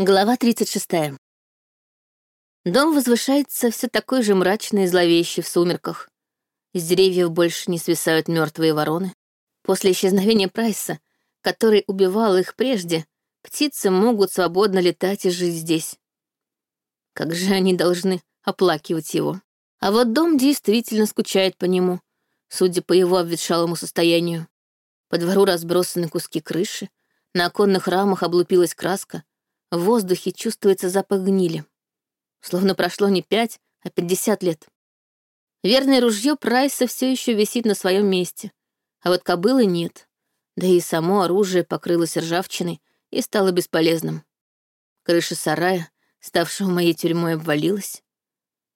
Глава 36. Дом возвышается все такой же мрачный и зловещий в сумерках. Из деревьев больше не свисают мертвые вороны. После исчезновения Прайса, который убивал их прежде, птицы могут свободно летать и жить здесь. Как же они должны оплакивать его. А вот дом действительно скучает по нему, судя по его обветшалому состоянию. По двору разбросаны куски крыши, на оконных рамах облупилась краска, в воздухе чувствуется запах гнили. Словно прошло не пять, а пятьдесят лет. Верное ружье Прайса все еще висит на своем месте, а вот кобылы нет. Да и само оружие покрылось ржавчиной и стало бесполезным. Крыша сарая, ставшего моей тюрьмой, обвалилась.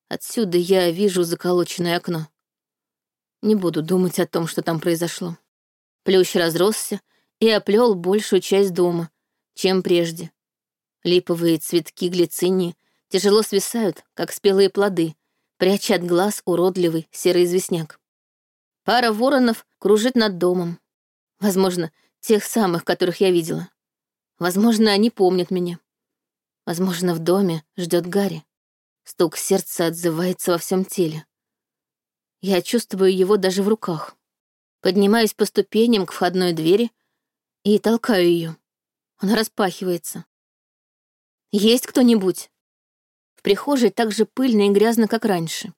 Отсюда я вижу заколоченное окно. Не буду думать о том, что там произошло. Плющ разросся и оплел большую часть дома, чем прежде. Липовые цветки глицинии тяжело свисают, как спелые плоды, пряча от глаз уродливый серый известняк. Пара воронов кружит над домом. Возможно, тех самых, которых я видела. Возможно, они помнят меня. Возможно, в доме ждет Гарри. Стук сердца отзывается во всем теле. Я чувствую его даже в руках. Поднимаюсь по ступеням к входной двери и толкаю ее. Она распахивается. Есть кто-нибудь?» В прихожей так же пыльно и грязно, как раньше.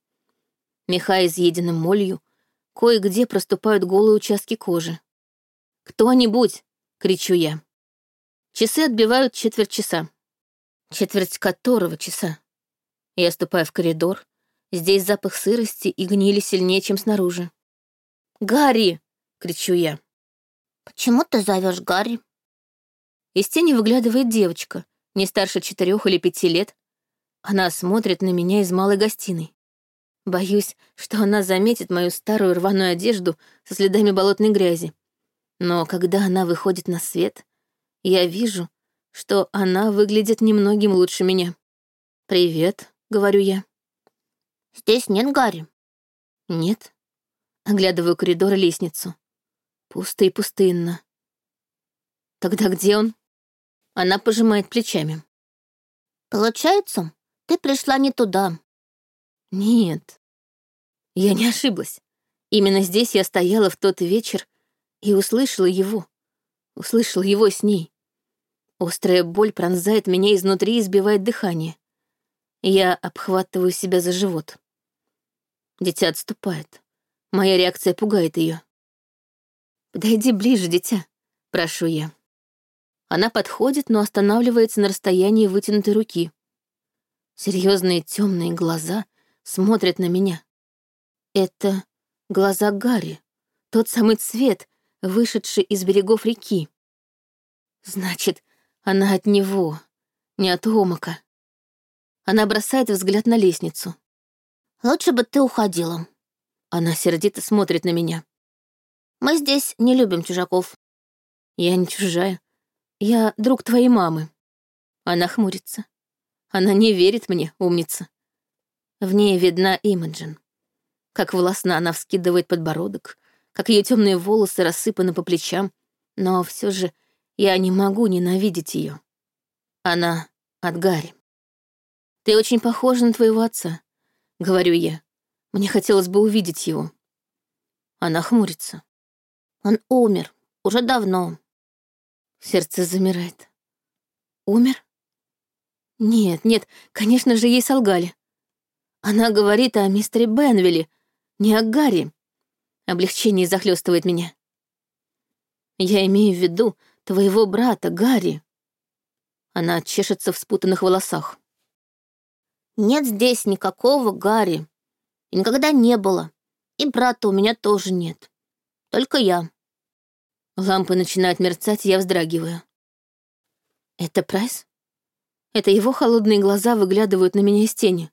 Меха изъедены молью, кое-где проступают голые участки кожи. «Кто-нибудь!» — кричу я. Часы отбивают четверть часа. Четверть которого часа? Я ступаю в коридор. Здесь запах сырости и гнили сильнее, чем снаружи. «Гарри!» — кричу я. «Почему ты зовешь Гарри?» Из тени выглядывает девочка, не старше четырех или пяти лет. Она смотрит на меня из малой гостиной. Боюсь, что она заметит мою старую рваную одежду со следами болотной грязи. Но когда она выходит на свет, я вижу, что она выглядит немногим лучше меня. «Привет», — говорю я. «Здесь нет Гарри?» «Нет». Оглядываю коридор и лестницу. Пусто и пустынно. Тогда где он? Она пожимает плечами. «Получается, ты пришла не туда». «Нет, я не ошиблась. Именно здесь я стояла в тот вечер и услышала его. Услышала его с ней. Острая боль пронзает меня изнутри и сбивает дыхание. Я обхватываю себя за живот. Дитя отступает. Моя реакция пугает ее. «Подойди ближе, дитя», — прошу я. Она подходит, но останавливается на расстоянии вытянутой руки. Серьезные темные глаза смотрят на меня. Это глаза Гарри, тот самый цвет, вышедший из берегов реки. Значит, она от него, не от Омака. Она бросает взгляд на лестницу. «Лучше бы ты уходила». Она сердито смотрит на меня. «Мы здесь не любим чужаков». Я не чужая. Я друг твоей мамы. Она хмурится. Она не верит мне, умница. В ней видна Имаджин. Как властно она вскидывает подбородок, как ее темные волосы рассыпаны по плечам, но все же я не могу ненавидеть ее. Она от Гарри. Ты очень похожа на твоего отца, говорю я. Мне хотелось бы увидеть его. Она хмурится. Он умер уже давно. Сердце замирает. Умер? Нет, нет, конечно же, ей солгали. Она говорит о мистере Бенвилле, не о Гарри. Облегчение захлестывает меня. Я имею в виду твоего брата, Гарри. Она чешется в спутанных волосах. Нет здесь никакого Гарри. И никогда не было. И брата у меня тоже нет. Только я. Лампы начинают мерцать, я вздрагиваю. Это Прайс? Это его холодные глаза выглядывают на меня из тени.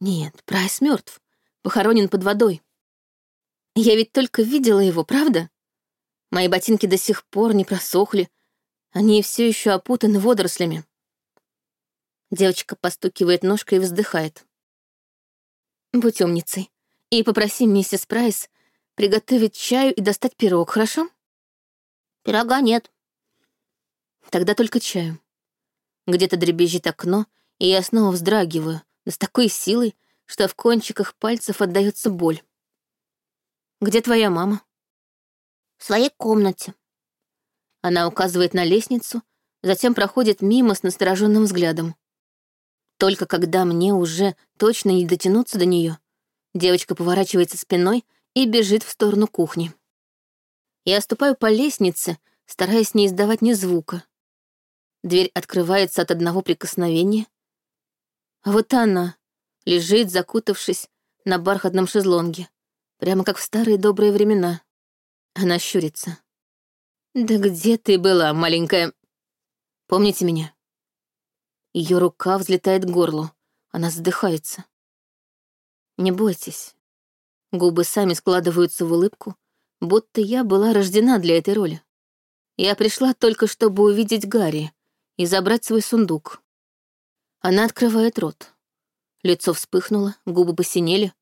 Нет, Прайс мертв, похоронен под водой. Я ведь только видела его, правда? Мои ботинки до сих пор не просохли, они все еще опутаны водорослями. Девочка постукивает ножкой и вздыхает. Будь умницей и попроси миссис Прайс приготовить чаю и достать пирог, хорошо? Пирога нет. Тогда только чаю. Где-то дребезжит окно, и я снова вздрагиваю, но с такой силой, что в кончиках пальцев отдается боль. «Где твоя мама?» «В своей комнате». Она указывает на лестницу, затем проходит мимо с настороженным взглядом. Только когда мне уже точно не дотянуться до нее, девочка поворачивается спиной и бежит в сторону кухни. Я ступаю по лестнице, стараясь не издавать ни звука. Дверь открывается от одного прикосновения. Вот она лежит, закутавшись на бархатном шезлонге, прямо как в старые добрые времена. Она щурится. «Да где ты была, маленькая? Помните меня?» Ее рука взлетает к горлу. Она задыхается. Не бойтесь. Губы сами складываются в улыбку, будто я была рождена для этой роли. Я пришла только, чтобы увидеть Гарри и забрать свой сундук. Она открывает рот. Лицо вспыхнуло, губы посинели.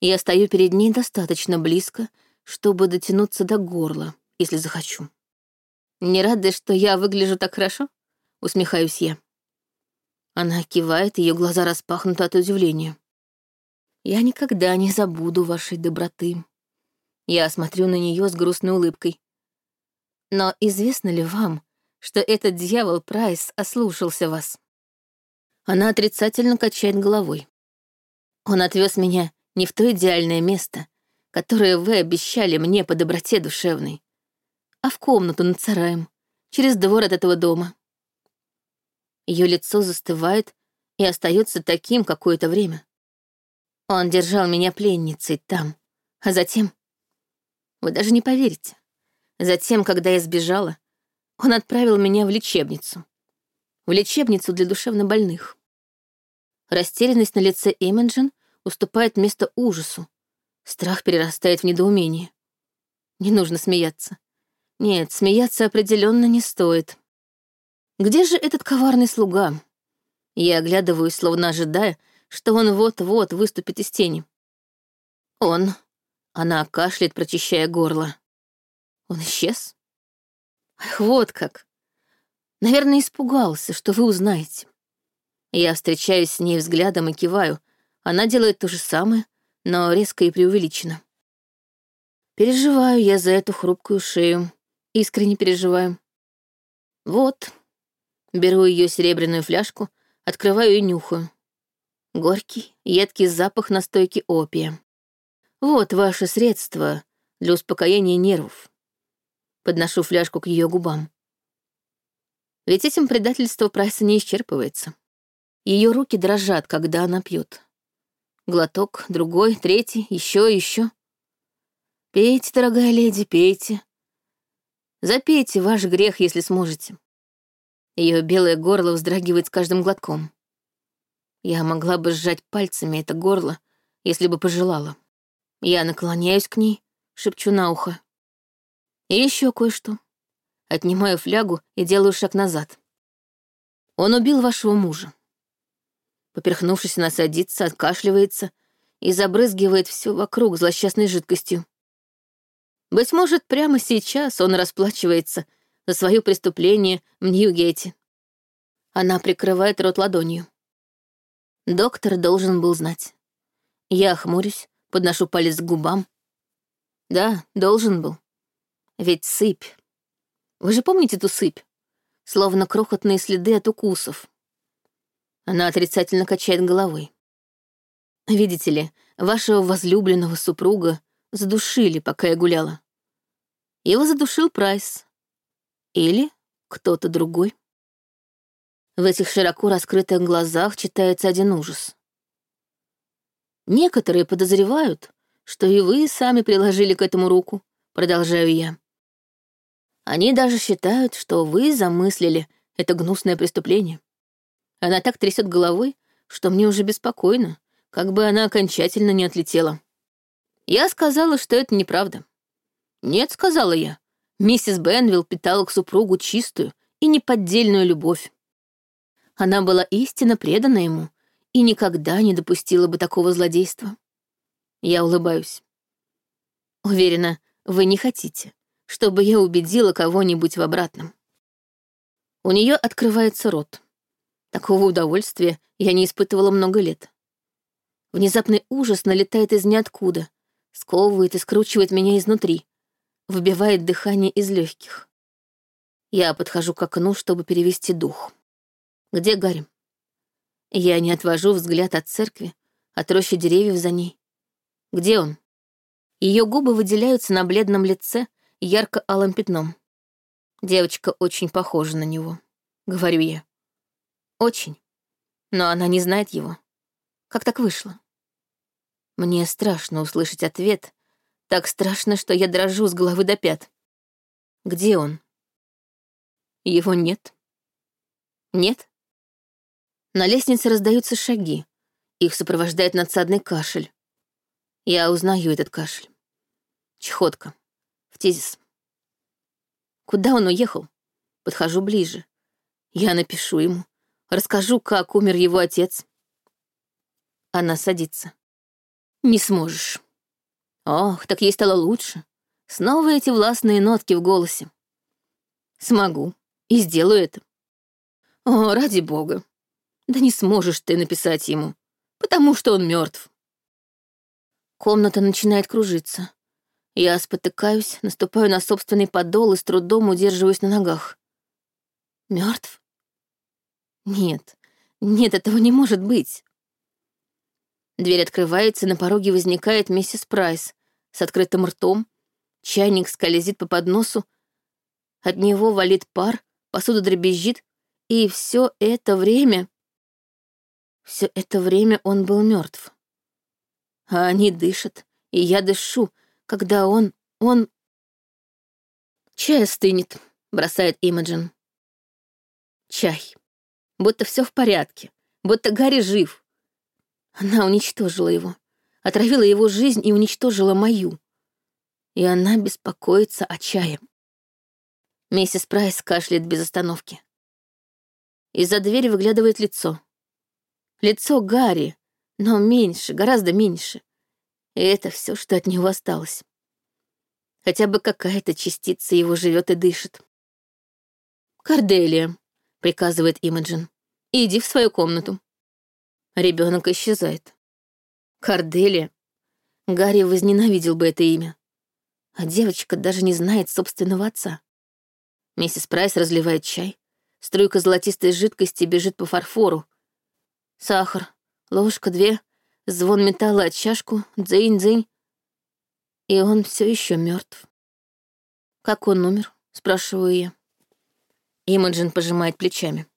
Я стою перед ней достаточно близко, чтобы дотянуться до горла, если захочу. «Не рады, что я выгляжу так хорошо?» — усмехаюсь я. Она кивает, ее глаза распахнуты от удивления. «Я никогда не забуду вашей доброты». Я смотрю на нее с грустной улыбкой. «Но известно ли вам, что этот дьявол Прайс ослушался вас?» Она отрицательно качает головой. «Он отвез меня не в то идеальное место, которое вы обещали мне по доброте душевной, а в комнату над сараем, через двор от этого дома. Ее лицо застывает и остается таким какое-то время. Он держал меня пленницей там, а затем... Вы даже не поверите. Затем, когда я сбежала, он отправил меня в лечебницу. В лечебницу для душевнобольных. Растерянность на лице Эмиджин уступает место ужасу. Страх перерастает в недоумение. Не нужно смеяться. Нет, смеяться определенно не стоит. Где же этот коварный слуга? Я оглядываюсь, словно ожидая, что он вот-вот выступит из тени. Он. Она кашляет, прочищая горло. Он исчез? Ах, вот как. Наверное, испугался, что вы узнаете. Я встречаюсь с ней взглядом и киваю. Она делает то же самое, но резко и преувеличенно. Переживаю я за эту хрупкую шею. Искренне переживаю. Вот, Беру ее серебряную фляжку, открываю и нюхаю. Горький, едкий запах настойки опия. Вот ваше средство для успокоения нервов. Подношу фляжку к ее губам. Ведь этим предательство Прайса не исчерпывается. Ее руки дрожат, когда она пьет. Глоток, другой, третий, еще, еще. Пейте, дорогая леди, пейте. Запейте ваш грех, если сможете. Ее белое горло вздрагивает с каждым глотком. Я могла бы сжать пальцами это горло, если бы пожелала. Я наклоняюсь к ней, шепчу на ухо. И еще кое-что. Отнимаю флягу и делаю шаг назад. Он убил вашего мужа. Поперхнувшись, она садится, откашливается и забрызгивает все вокруг злосчастной жидкостью. Быть может, прямо сейчас он расплачивается за свое преступление в Ньюгейте. Она прикрывает рот ладонью. Доктор должен был знать. Я хмурюсь, подношу палец к губам. Да, должен был. Ведь сыпь. Вы же помните эту сыпь? Словно крохотные следы от укусов. Она отрицательно качает головой. Видите ли, вашего возлюбленного супруга задушили, пока я гуляла. Его задушил Прайс, или кто-то другой. В этих широко раскрытых глазах читается один ужас. Некоторые подозревают, что и вы сами приложили к этому руку, продолжаю я. Они даже считают, что вы замыслили это гнусное преступление. Она так трясет головой, что мне уже беспокойно, как бы она окончательно не отлетела. Я сказала, что это неправда. Нет, сказала я, Миссис Бенвилл питала к супругу чистую и неподдельную любовь. Она была истинно предана ему и никогда не допустила бы такого злодейства. Я улыбаюсь. Уверена, вы не хотите, чтобы я убедила кого-нибудь в обратном. У нее открывается рот. Такого удовольствия я не испытывала много лет. Внезапный ужас налетает из ниоткуда, сковывает и скручивает меня изнутри, выбивает дыхание из легких. Я подхожу к окну, чтобы перевести дух. Где Гарри? Я не отвожу взгляд от церкви, от рощи деревьев за ней. Где он? Ее губы выделяются на бледном лице ярко-алым пятном. Девочка очень похожа на него, говорю я. Очень. Но она не знает его. Как так вышло? Мне страшно услышать ответ. Так страшно, что я дрожу с головы до пят. Где он? Его нет. Нет? На лестнице раздаются шаги. Их сопровождает надсадный кашель. Я узнаю этот кашель. Чехотка. В тезис. Куда он уехал? Подхожу ближе. Я напишу ему. Расскажу, как умер его отец. Она садится. Не сможешь. Ох, так ей стало лучше. Снова эти властные нотки в голосе. Смогу. И сделаю это. О, ради бога. Да не сможешь ты написать ему, потому что он мертв. Комната начинает кружиться. Я спотыкаюсь, наступаю на собственный подол и с трудом удерживаюсь на ногах. Мертв? Нет, нет, этого не может быть. Дверь открывается, на пороге возникает миссис Прайс с открытым ртом, чайник скользит по подносу, от него валит пар, посуда дребезжит, и все это время... Все это время он был мертв. А они дышат, и я дышу, когда он... он... Чай остынет, бросает Имаджин. Чай. Будто все в порядке, будто Гарри жив. Она уничтожила его, отравила его жизнь и уничтожила мою. И она беспокоится о чае. Миссис Прайс кашляет без остановки. Из-за двери выглядывает лицо. Лицо Гарри, но меньше, гораздо меньше. И это все, что от него осталось. Хотя бы какая-то частица его живет и дышит. «Корделия», — приказывает Имаджин, — «иди в свою комнату». Ребенок исчезает. Корделия. Гарри возненавидел бы это имя. А девочка даже не знает собственного отца. Миссис Прайс разливает чай. Струйка золотистой жидкости бежит по фарфору. Сахар, ложка, две, звон металла от чашку, дзынь-дзынь. И он все еще мертв. Как он умер? спрашиваю я. Имаджин пожимает плечами.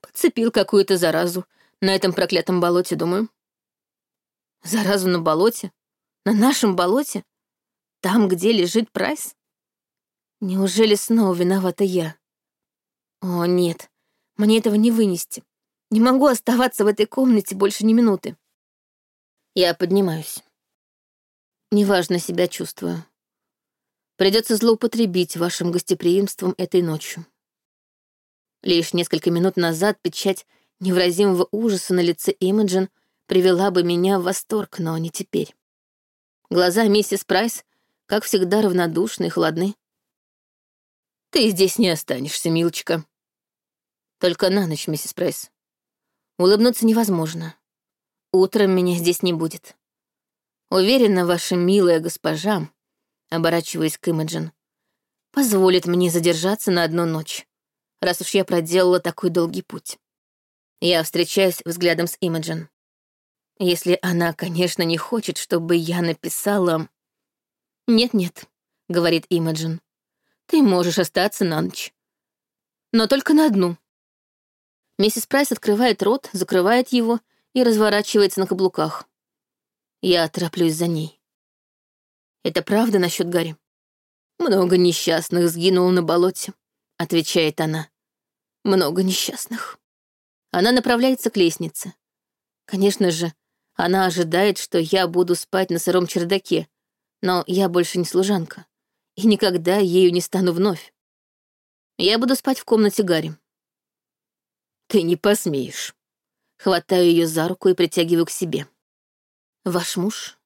Подцепил какую-то заразу, на этом проклятом болоте, думаю. Заразу на болоте? На нашем болоте? Там, где лежит Прайс? Неужели снова виновата я? О, нет, мне этого не вынести. Не могу оставаться в этой комнате больше ни минуты. Я поднимаюсь. Неважно себя чувствую. Придется злоупотребить вашим гостеприимством этой ночью. Лишь несколько минут назад печать невразимого ужаса на лице Имаджин привела бы меня в восторг, но не теперь. Глаза миссис Прайс, как всегда, равнодушны и холодны. «Ты здесь не останешься, милочка». «Только на ночь, миссис Прайс. Улыбнуться невозможно. Утром меня здесь не будет. Уверена, ваша милая госпожа, оборачиваясь к Имаджин, позволит мне задержаться на одну ночь, раз уж я проделала такой долгий путь. Я встречаюсь взглядом с Имаджин. Если она, конечно, не хочет, чтобы я написала... «Нет-нет», — говорит Имаджин. «Ты можешь остаться на ночь. Но только на одну». Миссис Прайс открывает рот, закрывает его и разворачивается на каблуках. Я тороплюсь за ней. «Это правда насчет Гарри?» «Много несчастных сгинуло на болоте», — отвечает она. «Много несчастных». Она направляется к лестнице. Конечно же, она ожидает, что я буду спать на сыром чердаке, но я больше не служанка, и никогда ею не стану вновь. Я буду спать в комнате Гарри. Ты не посмеешь. Хватаю ее за руку и притягиваю к себе. Ваш муж,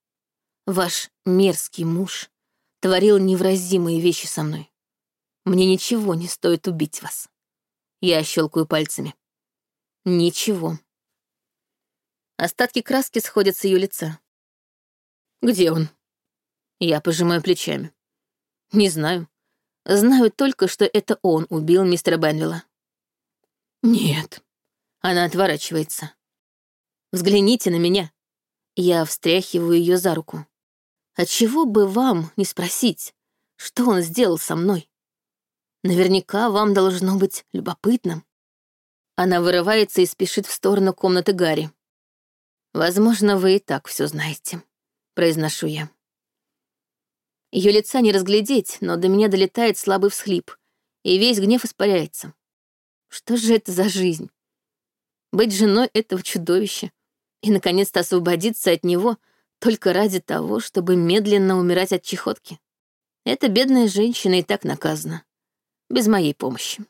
ваш мерзкий муж, творил невразимые вещи со мной. Мне ничего не стоит убить вас. Я щелкаю пальцами. Ничего. Остатки краски сходят с ее лица. Где он? Я пожимаю плечами. Не знаю. Знаю только, что это он убил мистера Бенвилла. Нет. Она отворачивается. Взгляните на меня. Я встряхиваю ее за руку. Отчего бы вам не спросить, что он сделал со мной? Наверняка вам должно быть любопытно. Она вырывается и спешит в сторону комнаты Гарри. Возможно, вы и так все знаете, произношу я. Ее лица не разглядеть, но до меня долетает слабый всхлип, и весь гнев испаряется. Что же это за жизнь? Быть женой этого чудовища и, наконец-то, освободиться от него только ради того, чтобы медленно умирать от чехотки. Эта бедная женщина и так наказана. Без моей помощи.